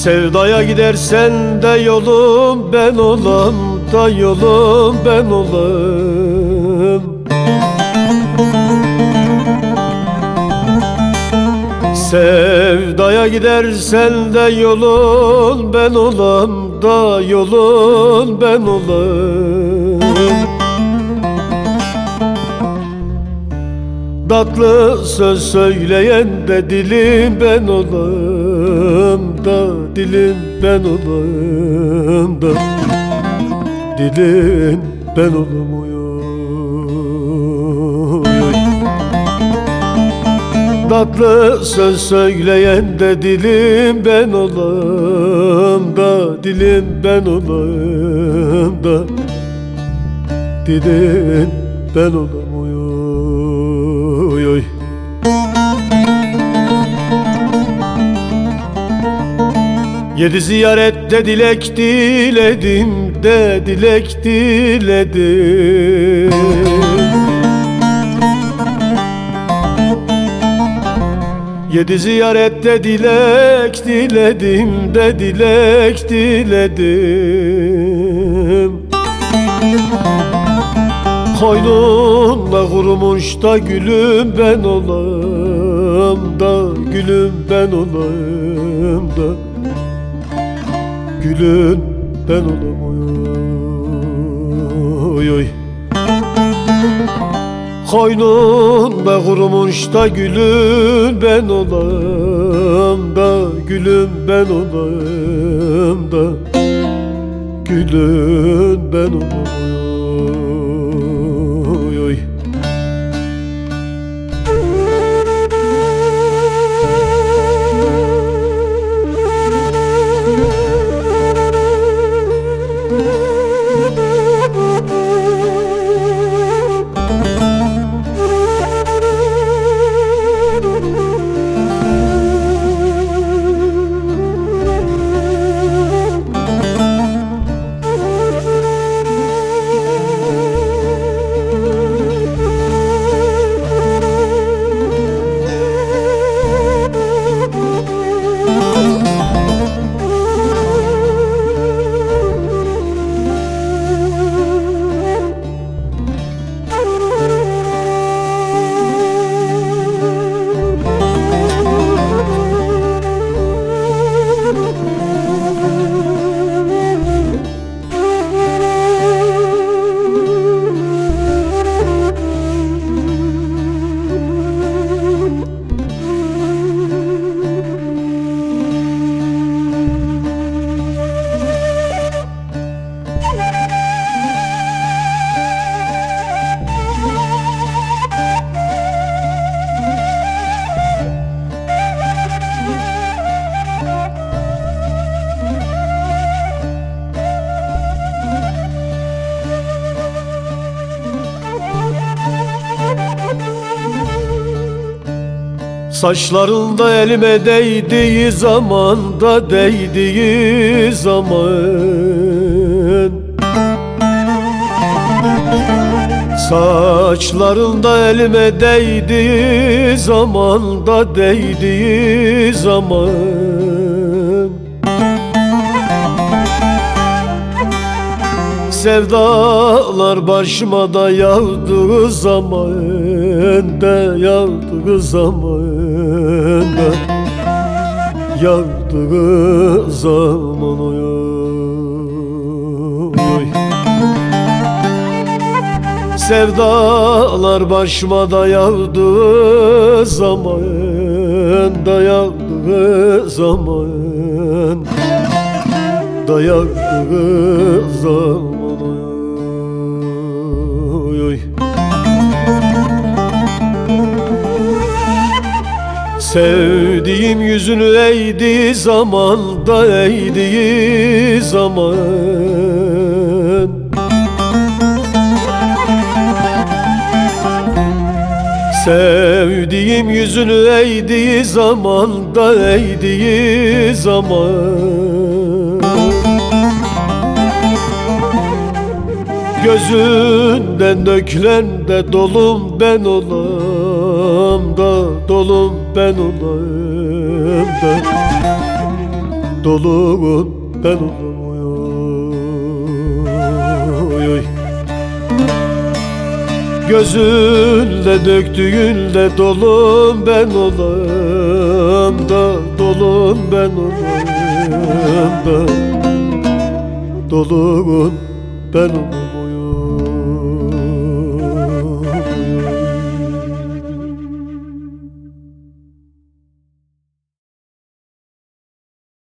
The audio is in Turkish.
Sevdaya gidersen de yolum ben olam da yolum ben olam. Sevdaya gidersen de yolun ben olam da yolun ben olam Tatlı söz söyleyen de dilim ben olam da dilim ben olam da. Dilin ben oy. Tatlı söz söyleyen de dilim ben olam da Dilim ben olam da. Dilin ben olam Yedi ziyarette dilek diledim de dilek diledim. Yedi ziyarette dilek diledim de dilek diledim. Koynunda kurumuş da gülüm ben olam da Gülüm ben olayım da Gülüm ben olam oy oy Koynunda kurumuş da gülüm ben olam da Gülüm ben olayım da. Gülüm ben olam Saçlarında elime değdiği zaman da değdiği zaman. Saçlarında elime değdiği zaman da değdiği zaman Sevdalar başıma da yağdığı zaman da yağdığı zaman da yağdığı zaman oy oy. Sevdalar başıma da yağdığı zaman da yağdığı zaman da yağdığı zaman Sevdiğim yüzünü eğdi zaman da eğdiği zaman. Sevdiğim yüzünü eğdiği zaman da eğdiği zaman. Gözünden dökülen de dolum ben olam da Dolum ben olayım da Dolun ben olam oy oy Gözünle döktüğünle dolun ben olam da Dolun ben olam da Dolun ben olam